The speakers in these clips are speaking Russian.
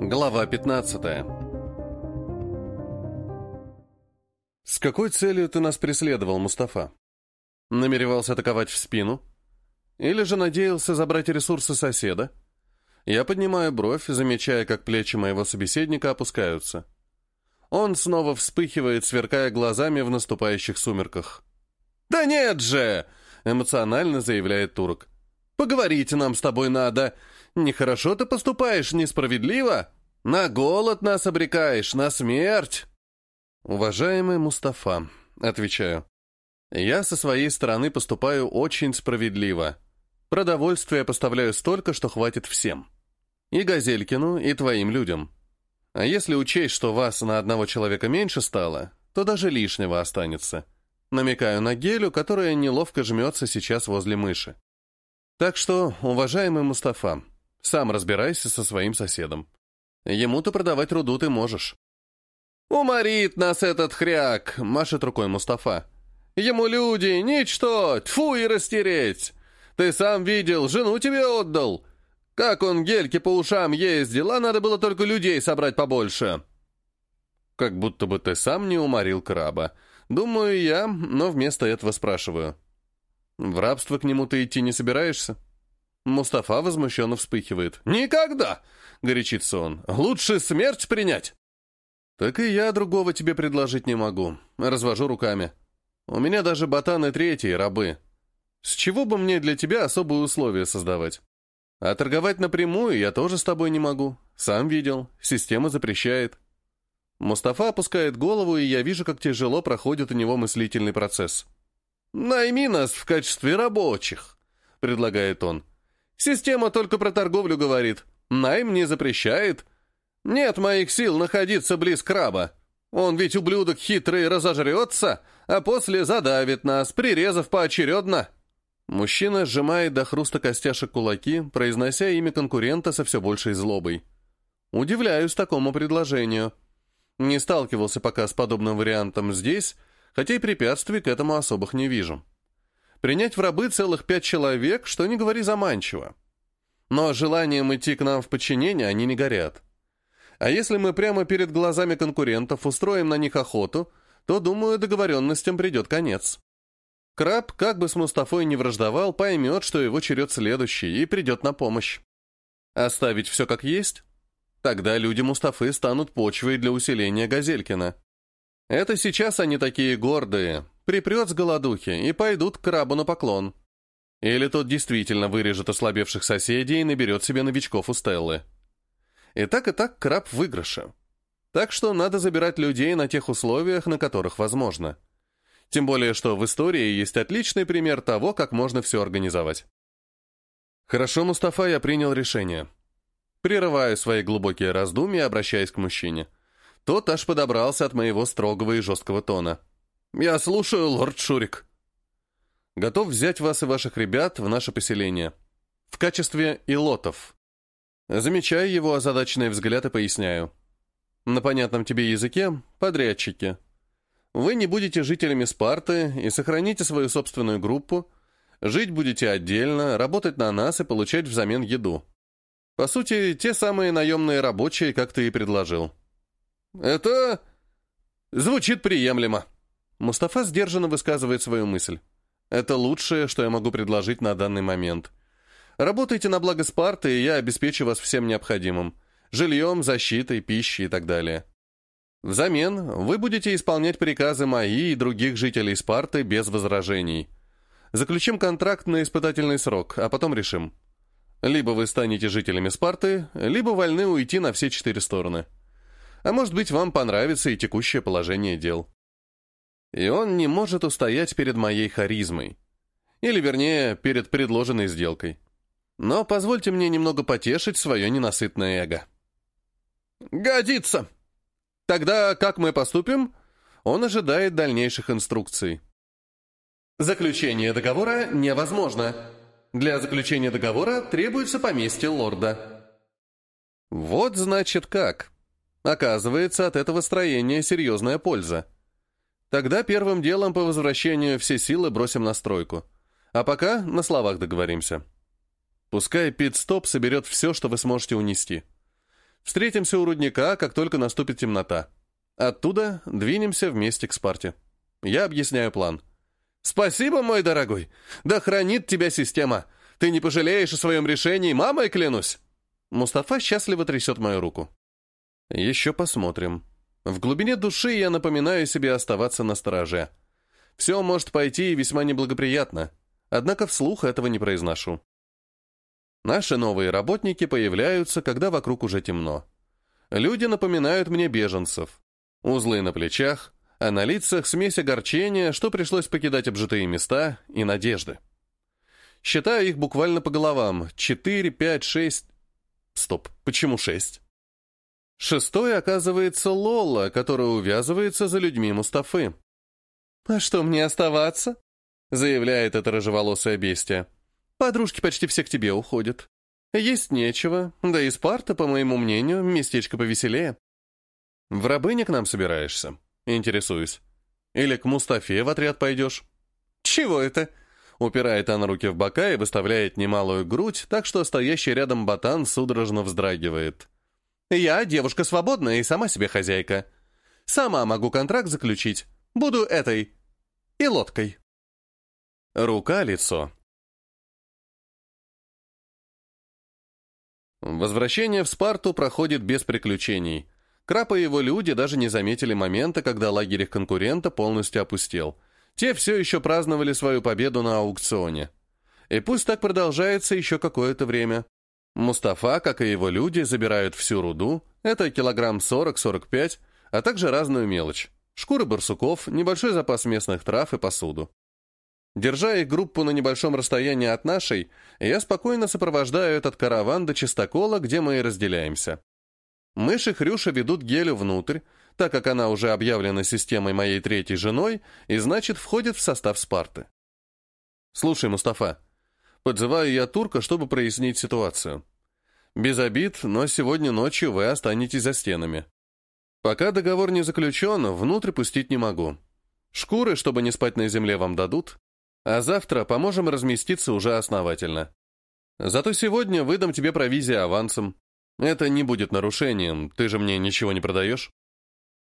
Глава 15 «С какой целью ты нас преследовал, Мустафа? Намеревался атаковать в спину? Или же надеялся забрать ресурсы соседа?» Я поднимаю бровь, замечая, как плечи моего собеседника опускаются. Он снова вспыхивает, сверкая глазами в наступающих сумерках. «Да нет же!» — эмоционально заявляет турок. «Поговорить нам с тобой надо. Нехорошо ты поступаешь, несправедливо. На голод нас обрекаешь, на смерть!» «Уважаемый Мустафа», — отвечаю, — «я со своей стороны поступаю очень справедливо. Продовольствие поставляю столько, что хватит всем. И Газелькину, и твоим людям. А если учесть, что вас на одного человека меньше стало, то даже лишнего останется. Намекаю на гелю, которая неловко жмется сейчас возле мыши. Так что, уважаемый Мустафа, сам разбирайся со своим соседом. Ему-то продавать руду ты можешь. «Уморит нас этот хряк!» — машет рукой Мустафа. «Ему люди, ничто, тьфу и растереть! Ты сам видел, жену тебе отдал! Как он гельки по ушам ездил, а надо было только людей собрать побольше!» Как будто бы ты сам не уморил краба. Думаю я, но вместо этого спрашиваю. В рабство к нему ты идти не собираешься? Мустафа возмущенно вспыхивает. «Никогда!» — горячится он. «Лучше смерть принять!» «Так и я другого тебе предложить не могу. Развожу руками. У меня даже ботаны третьи, рабы. С чего бы мне для тебя особые условия создавать? А торговать напрямую я тоже с тобой не могу. Сам видел. Система запрещает». Мустафа опускает голову, и я вижу, как тяжело проходит у него мыслительный процесс. «Найми нас в качестве рабочих», — предлагает он. «Система только про торговлю говорит. Найм не запрещает. Нет моих сил находиться близ краба. Он ведь, ублюдок хитрый, разожрется, а после задавит нас, прирезав поочередно». Мужчина сжимает до хруста костяшек кулаки, произнося имя конкурента со все большей злобой. Удивляюсь такому предложению. Не сталкивался пока с подобным вариантом здесь, хотя и препятствий к этому особых не вижу. Принять в рабы целых пять человек, что не говори заманчиво. Но желанием идти к нам в подчинение они не горят. А если мы прямо перед глазами конкурентов устроим на них охоту, то, думаю, договоренностям придет конец. Краб, как бы с Мустафой не враждовал, поймет, что его черед следующий, и придет на помощь. Оставить все как есть? Тогда люди Мустафы станут почвой для усиления Газелькина. Это сейчас они такие гордые, припрет с голодухи и пойдут к крабу на поклон. Или тот действительно вырежет ослабевших соседей и наберет себе новичков у Стеллы. И так и так краб в выигрыше. Так что надо забирать людей на тех условиях, на которых возможно. Тем более, что в истории есть отличный пример того, как можно все организовать. Хорошо, Мустафа, я принял решение. Прерываю свои глубокие раздумья, обращаясь к мужчине. Тот аж подобрался от моего строгого и жесткого тона. «Я слушаю, лорд Шурик». «Готов взять вас и ваших ребят в наше поселение. В качестве илотов». Замечаю его озадаченный взгляд и поясняю. На понятном тебе языке – подрядчики. Вы не будете жителями Спарты и сохраните свою собственную группу, жить будете отдельно, работать на нас и получать взамен еду. По сути, те самые наемные рабочие, как ты и предложил. «Это... звучит приемлемо». Мустафа сдержанно высказывает свою мысль. «Это лучшее, что я могу предложить на данный момент. Работайте на благо Спарты, и я обеспечу вас всем необходимым. Жильем, защитой, пищей и так далее. Взамен вы будете исполнять приказы мои и других жителей Спарты без возражений. Заключим контракт на испытательный срок, а потом решим. Либо вы станете жителями Спарты, либо вольны уйти на все четыре стороны. А может быть, вам понравится и текущее положение дел. И он не может устоять перед моей харизмой. Или, вернее, перед предложенной сделкой. Но позвольте мне немного потешить свое ненасытное эго. «Годится! Тогда как мы поступим?» Он ожидает дальнейших инструкций. Заключение договора невозможно. Для заключения договора требуется поместье лорда. Вот значит как. Оказывается, от этого строения серьезная польза. Тогда первым делом по возвращению все силы бросим на стройку. А пока на словах договоримся. Пускай пит-стоп соберет все, что вы сможете унести. Встретимся у рудника, как только наступит темнота. Оттуда двинемся вместе к Спарте. Я объясняю план. «Спасибо, мой дорогой! Да хранит тебя система! Ты не пожалеешь о своем решении, мамой клянусь!» Мустафа счастливо трясет мою руку. «Еще посмотрим. В глубине души я напоминаю себе оставаться на стороже. Все может пойти весьма неблагоприятно, однако вслух этого не произношу. Наши новые работники появляются, когда вокруг уже темно. Люди напоминают мне беженцев. Узлы на плечах, а на лицах смесь огорчения, что пришлось покидать обжитые места, и надежды. Считаю их буквально по головам. Четыре, пять, шесть... Стоп, почему шесть? Шестой оказывается Лола, которая увязывается за людьми Мустафы. «А что мне оставаться?» — заявляет это рыжеволосое бестия. «Подружки почти все к тебе уходят. Есть нечего, да и Спарта, по моему мнению, местечко повеселее». «В рабыне к нам собираешься?» Интересуюсь. Или к Мустафе в отряд пойдешь? Чего это? Упирает она руки в бока и выставляет немалую грудь, так что стоящий рядом ботан судорожно вздрагивает. Я девушка свободная и сама себе хозяйка. Сама могу контракт заключить. Буду этой. И лодкой. Рука-лицо. Возвращение в Спарту проходит без приключений. Краб и его люди даже не заметили момента, когда лагерь их конкурента полностью опустел. Те все еще праздновали свою победу на аукционе. И пусть так продолжается еще какое-то время. Мустафа, как и его люди, забирают всю руду, это килограмм 40-45, а также разную мелочь. Шкуры барсуков, небольшой запас местных трав и посуду. Держа их группу на небольшом расстоянии от нашей, я спокойно сопровождаю этот караван до чистокола, где мы и разделяемся. Мышь и Хрюша ведут Гелю внутрь, так как она уже объявлена системой моей третьей женой и, значит, входит в состав Спарты. «Слушай, Мустафа, подзываю я турка, чтобы прояснить ситуацию. Без обид, но сегодня ночью вы останетесь за стенами. Пока договор не заключен, внутрь пустить не могу. Шкуры, чтобы не спать на земле, вам дадут, а завтра поможем разместиться уже основательно. Зато сегодня выдам тебе провизию авансом. Это не будет нарушением, ты же мне ничего не продаешь?»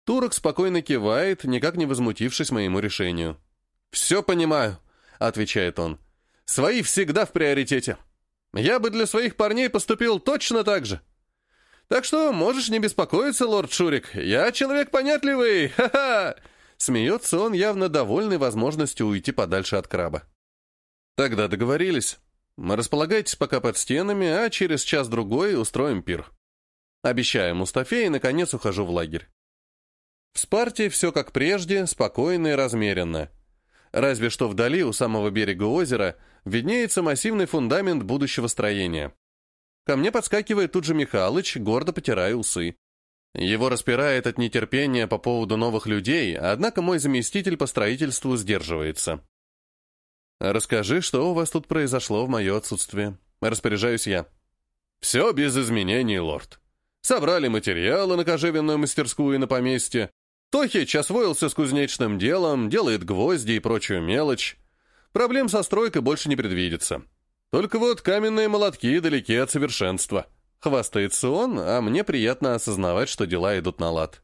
Турок спокойно кивает, никак не возмутившись моему решению. «Все понимаю», — отвечает он. «Свои всегда в приоритете. Я бы для своих парней поступил точно так же. Так что можешь не беспокоиться, лорд Шурик, я человек понятливый, ха-ха!» Смеется он, явно довольный возможностью уйти подальше от краба. «Тогда договорились». Располагайтесь пока под стенами, а через час-другой устроим пир. Обещаю Мустафе и, наконец, ухожу в лагерь. В Спарте все как прежде, спокойно и размеренно. Разве что вдали, у самого берега озера, виднеется массивный фундамент будущего строения. Ко мне подскакивает тут же Михалыч, гордо потирая усы. Его распирает от нетерпения по поводу новых людей, однако мой заместитель по строительству сдерживается. «Расскажи, что у вас тут произошло в мое отсутствие. Распоряжаюсь я». «Все без изменений, лорд. Собрали материалы на кожевенную мастерскую и на поместье. Тохич освоился с кузнечным делом, делает гвозди и прочую мелочь. Проблем со стройкой больше не предвидится. Только вот каменные молотки далеки от совершенства». Хвастается он, а мне приятно осознавать, что дела идут на лад.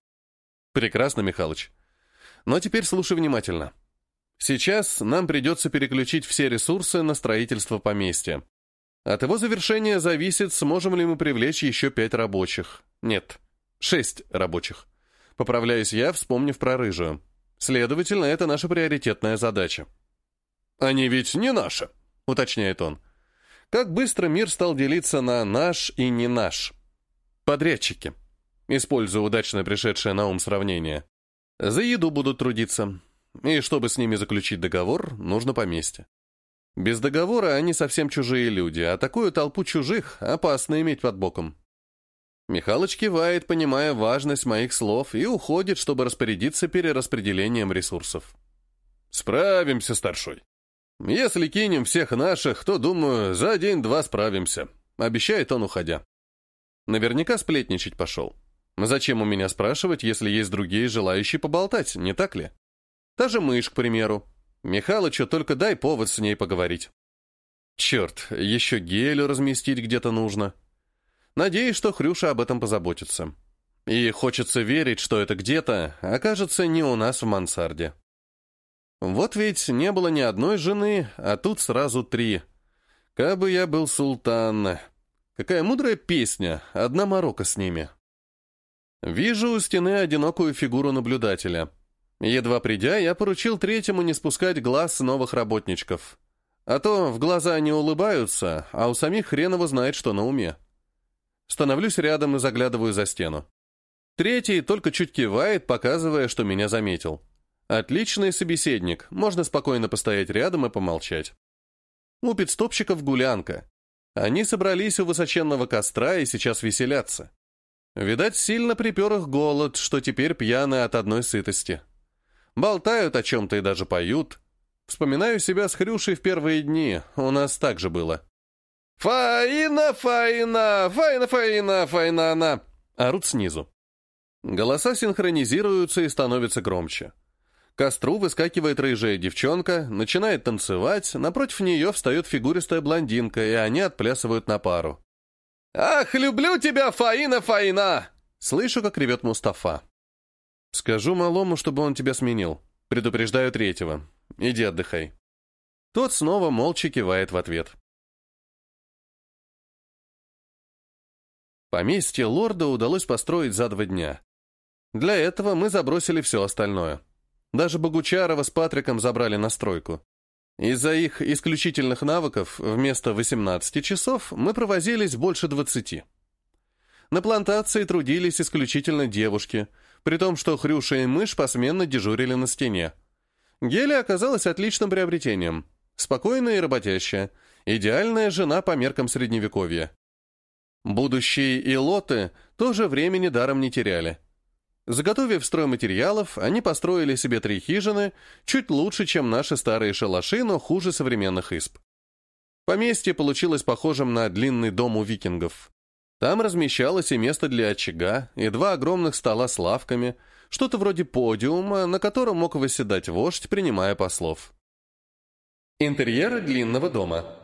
«Прекрасно, Михалыч. Но теперь слушай внимательно». Сейчас нам придется переключить все ресурсы на строительство поместья. От его завершения зависит, сможем ли мы привлечь еще пять рабочих. Нет, шесть рабочих. Поправляюсь я, вспомнив про рыжую. Следовательно, это наша приоритетная задача. «Они ведь не наши», — уточняет он. Как быстро мир стал делиться на «наш» и «не наш». Подрядчики. Используя удачно пришедшее на ум сравнение. За еду будут трудиться. И чтобы с ними заключить договор, нужно поместье. Без договора они совсем чужие люди, а такую толпу чужих опасно иметь под боком. Михалыч кивает, понимая важность моих слов, и уходит, чтобы распорядиться перераспределением ресурсов. «Справимся, старшой. Если кинем всех наших, то, думаю, за день-два справимся», — обещает он, уходя. Наверняка сплетничать пошел. Зачем у меня спрашивать, если есть другие желающие поболтать, не так ли? Та же мышь, к примеру. Михалычу только дай повод с ней поговорить. Черт, еще гелю разместить где-то нужно. Надеюсь, что Хрюша об этом позаботится. И хочется верить, что это где-то окажется не у нас в мансарде. Вот ведь не было ни одной жены, а тут сразу три. Кабы я был султан. Какая мудрая песня, одна морока с ними. Вижу у стены одинокую фигуру наблюдателя. Едва придя, я поручил третьему не спускать глаз с новых работничков. А то в глаза они улыбаются, а у самих хреново знает, что на уме. Становлюсь рядом и заглядываю за стену. Третий только чуть кивает, показывая, что меня заметил. Отличный собеседник, можно спокойно постоять рядом и помолчать. У пидстопщиков гулянка. Они собрались у высоченного костра и сейчас веселятся. Видать, сильно припер их голод, что теперь пьяны от одной сытости. Болтают о чем-то и даже поют. Вспоминаю себя с Хрюшей в первые дни, у нас так же было. «Фаина, Фаина, Фаина, Фаина, Фаина, она!» Орут снизу. Голоса синхронизируются и становятся громче. Костру выскакивает рыжая девчонка, начинает танцевать, напротив нее встает фигуристая блондинка, и они отплясывают на пару. «Ах, люблю тебя, Фаина, Фаина!» Слышу, как ревет Мустафа. «Скажу малому, чтобы он тебя сменил. Предупреждаю третьего. Иди отдыхай». Тот снова молча кивает в ответ. Поместье лорда удалось построить за два дня. Для этого мы забросили все остальное. Даже Богучарова с Патриком забрали на стройку. Из-за их исключительных навыков вместо 18 часов мы провозились больше 20. На плантации трудились исключительно девушки, при том, что Хрюша и Мышь посменно дежурили на стене. Геля оказалась отличным приобретением. Спокойная и работящая. Идеальная жена по меркам Средневековья. Будущие илоты тоже времени даром не теряли. Заготовив стройматериалов, они построили себе три хижины, чуть лучше, чем наши старые шалаши, но хуже современных исп. Поместье получилось похожим на длинный дом у викингов. Там размещалось и место для очага, и два огромных стола с лавками, что-то вроде подиума, на котором мог восседать вождь, принимая послов. Интерьеры длинного дома.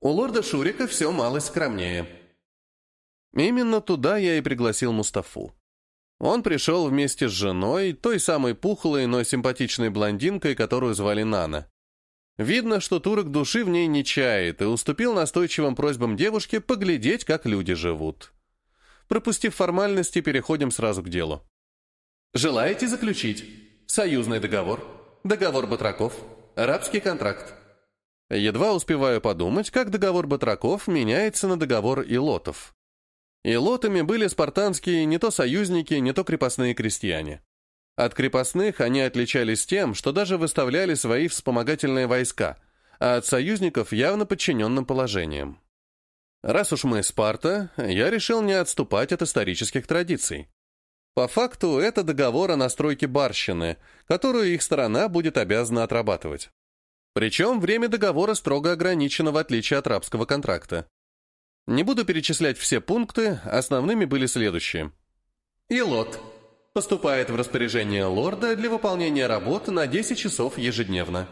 У лорда Шурика все мало скромнее. Именно туда я и пригласил Мустафу. Он пришел вместе с женой, той самой пухлой, но симпатичной блондинкой, которую звали Нана. Видно, что турок души в ней не чает и уступил настойчивым просьбам девушки поглядеть, как люди живут. Пропустив формальности, переходим сразу к делу. Желаете заключить союзный договор, договор батраков, рабский контракт? Едва успеваю подумать, как договор батраков меняется на договор илотов. И лотами были спартанские не то союзники, не то крепостные крестьяне. От крепостных они отличались тем, что даже выставляли свои вспомогательные войска, а от союзников явно подчиненным положением. Раз уж мы Спарта, я решил не отступать от исторических традиций. По факту, это договор о настройке барщины, которую их сторона будет обязана отрабатывать. Причем время договора строго ограничено в отличие от рабского контракта. Не буду перечислять все пункты, основными были следующие. Илот. Поступает в распоряжение лорда для выполнения работ на 10 часов ежедневно.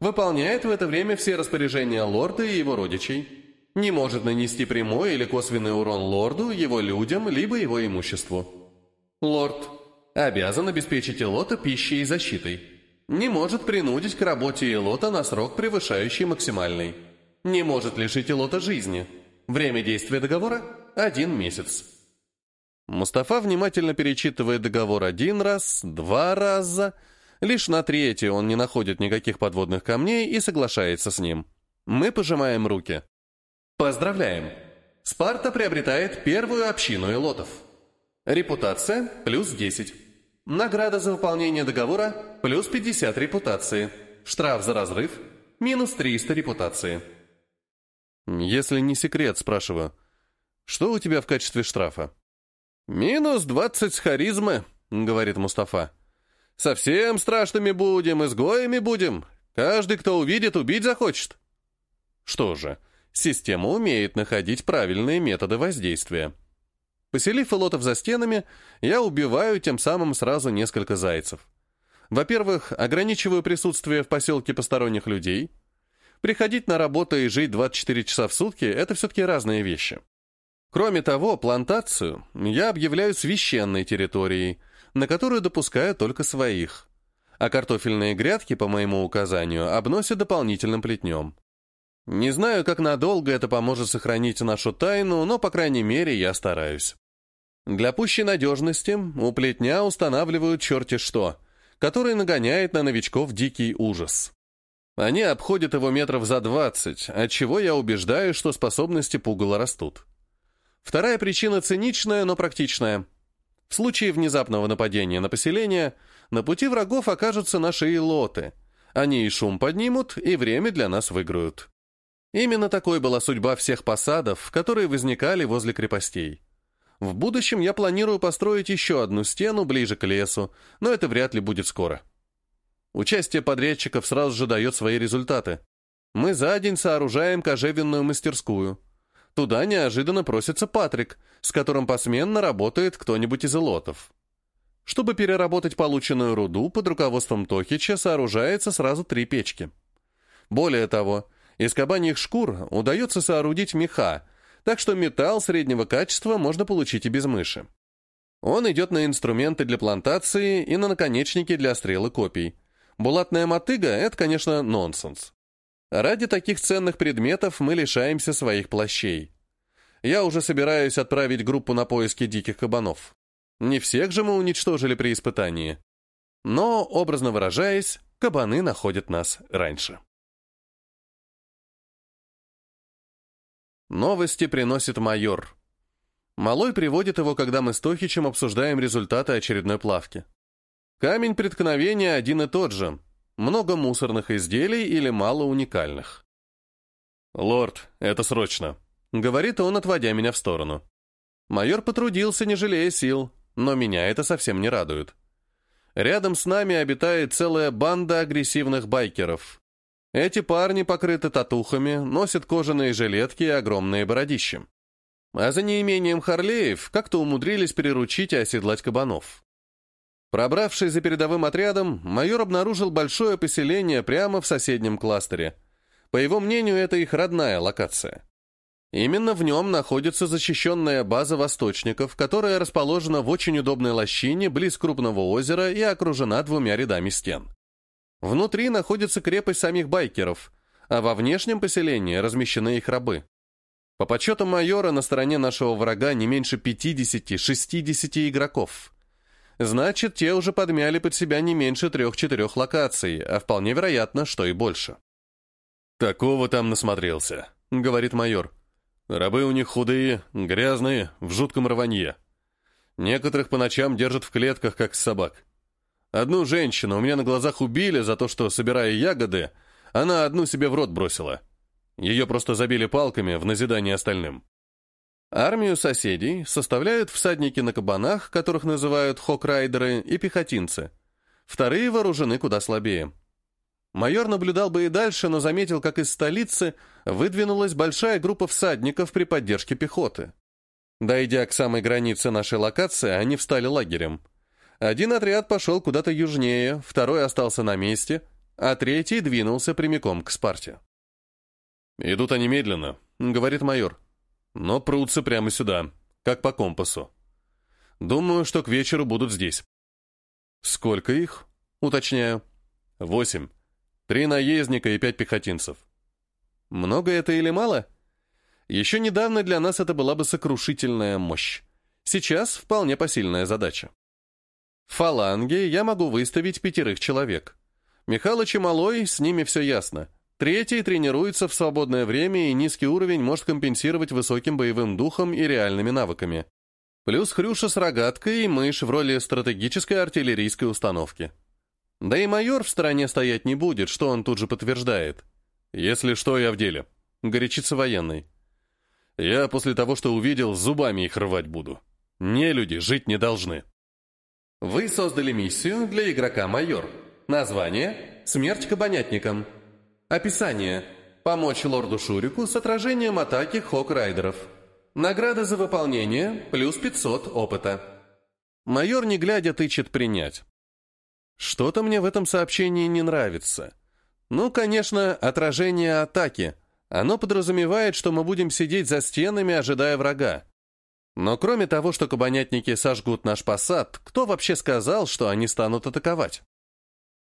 Выполняет в это время все распоряжения лорда и его родичей. Не может нанести прямой или косвенный урон лорду, его людям, либо его имуществу. Лорд. Обязан обеспечить Илота пищей и защитой. Не может принудить к работе Илота на срок, превышающий максимальный. Не может лишить Илота жизни – Время действия договора – один месяц. Мустафа внимательно перечитывает договор один раз, два раза. Лишь на третий он не находит никаких подводных камней и соглашается с ним. Мы пожимаем руки. Поздравляем! Спарта приобретает первую общину элотов. Репутация – плюс 10. Награда за выполнение договора – плюс 50 репутации. Штраф за разрыв – минус 300 репутации. Если не секрет, спрашиваю. Что у тебя в качестве штрафа? Минус двадцать с харизмы, говорит Мустафа. Совсем страшными будем, изгоями будем. Каждый, кто увидит, убить захочет. Что же, система умеет находить правильные методы воздействия. Поселив элотов за стенами, я убиваю тем самым сразу несколько зайцев. Во-первых, ограничиваю присутствие в поселке посторонних людей – Приходить на работу и жить 24 часа в сутки – это все-таки разные вещи. Кроме того, плантацию я объявляю священной территорией, на которую допускаю только своих, а картофельные грядки, по моему указанию, обносят дополнительным плетнем. Не знаю, как надолго это поможет сохранить нашу тайну, но, по крайней мере, я стараюсь. Для пущей надежности у плетня устанавливают черти что, который нагоняет на новичков дикий ужас. Они обходят его метров за двадцать, отчего я убеждаю, что способности пугала растут. Вторая причина циничная, но практичная. В случае внезапного нападения на поселение, на пути врагов окажутся наши илоты. Они и шум поднимут, и время для нас выиграют. Именно такой была судьба всех посадов, которые возникали возле крепостей. В будущем я планирую построить еще одну стену ближе к лесу, но это вряд ли будет скоро. Участие подрядчиков сразу же дает свои результаты. Мы за день сооружаем кожевенную мастерскую. Туда неожиданно просится Патрик, с которым посменно работает кто-нибудь из элотов. Чтобы переработать полученную руду, под руководством Тохича сооружается сразу три печки. Более того, из кабаньих шкур удается соорудить меха, так что металл среднего качества можно получить и без мыши. Он идет на инструменты для плантации и на наконечники для стрел и копий. Булатная мотыга — это, конечно, нонсенс. Ради таких ценных предметов мы лишаемся своих плащей. Я уже собираюсь отправить группу на поиски диких кабанов. Не всех же мы уничтожили при испытании. Но, образно выражаясь, кабаны находят нас раньше. Новости приносит майор. Малой приводит его, когда мы с Тохичем обсуждаем результаты очередной плавки. Камень преткновения один и тот же, много мусорных изделий или мало уникальных. «Лорд, это срочно», — говорит он, отводя меня в сторону. Майор потрудился, не жалея сил, но меня это совсем не радует. Рядом с нами обитает целая банда агрессивных байкеров. Эти парни покрыты татухами, носят кожаные жилетки и огромные бородища. А за неимением Харлеев как-то умудрились переручить и оседлать кабанов. Пробравшись за передовым отрядом, майор обнаружил большое поселение прямо в соседнем кластере. По его мнению, это их родная локация. Именно в нем находится защищенная база восточников, которая расположена в очень удобной лощине близ крупного озера и окружена двумя рядами стен. Внутри находится крепость самих байкеров, а во внешнем поселении размещены их рабы. По подсчетам майора, на стороне нашего врага не меньше 50-60 игроков – Значит, те уже подмяли под себя не меньше трех-четырех локаций, а вполне вероятно, что и больше. «Такого там насмотрелся», — говорит майор. «Рабы у них худые, грязные, в жутком рванье. Некоторых по ночам держат в клетках, как собак. Одну женщину у меня на глазах убили за то, что, собирая ягоды, она одну себе в рот бросила. Ее просто забили палками в назидание остальным. Армию соседей составляют всадники на кабанах, которых называют хок-райдеры, и пехотинцы. Вторые вооружены куда слабее. Майор наблюдал бы и дальше, но заметил, как из столицы выдвинулась большая группа всадников при поддержке пехоты. Дойдя к самой границе нашей локации, они встали лагерем. Один отряд пошел куда-то южнее, второй остался на месте, а третий двинулся прямиком к Спарте. «Идут они медленно», — говорит майор но прутся прямо сюда, как по компасу. Думаю, что к вечеру будут здесь. Сколько их? Уточняю. Восемь. Три наездника и пять пехотинцев. Много это или мало? Еще недавно для нас это была бы сокрушительная мощь. Сейчас вполне посильная задача. В фаланге я могу выставить пятерых человек. Михалыч и Малой, с ними все ясно. Третий тренируется в свободное время, и низкий уровень может компенсировать высоким боевым духом и реальными навыками. Плюс Хрюша с рогаткой и мышь в роли стратегической артиллерийской установки. Да и майор в стороне стоять не будет, что он тут же подтверждает. «Если что, я в деле», — горячится военный. «Я после того, что увидел, зубами их рвать буду. Не люди жить не должны». Вы создали миссию для игрока «Майор». Название «Смерть кабанятникам». Описание. Помочь лорду Шурику с отражением атаки хок-райдеров. Награда за выполнение плюс 500 опыта. Майор, не глядя, тычет принять. Что-то мне в этом сообщении не нравится. Ну, конечно, отражение атаки. Оно подразумевает, что мы будем сидеть за стенами, ожидая врага. Но кроме того, что кабанятники сожгут наш посад, кто вообще сказал, что они станут атаковать?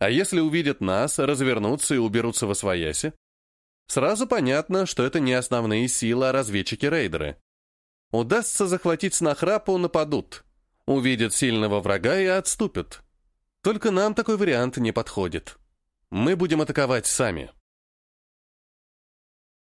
А если увидят нас, развернутся и уберутся во свояси? Сразу понятно, что это не основные силы, а разведчики-рейдеры. Удастся захватить снохрапу, нападут. Увидят сильного врага и отступят. Только нам такой вариант не подходит. Мы будем атаковать сами.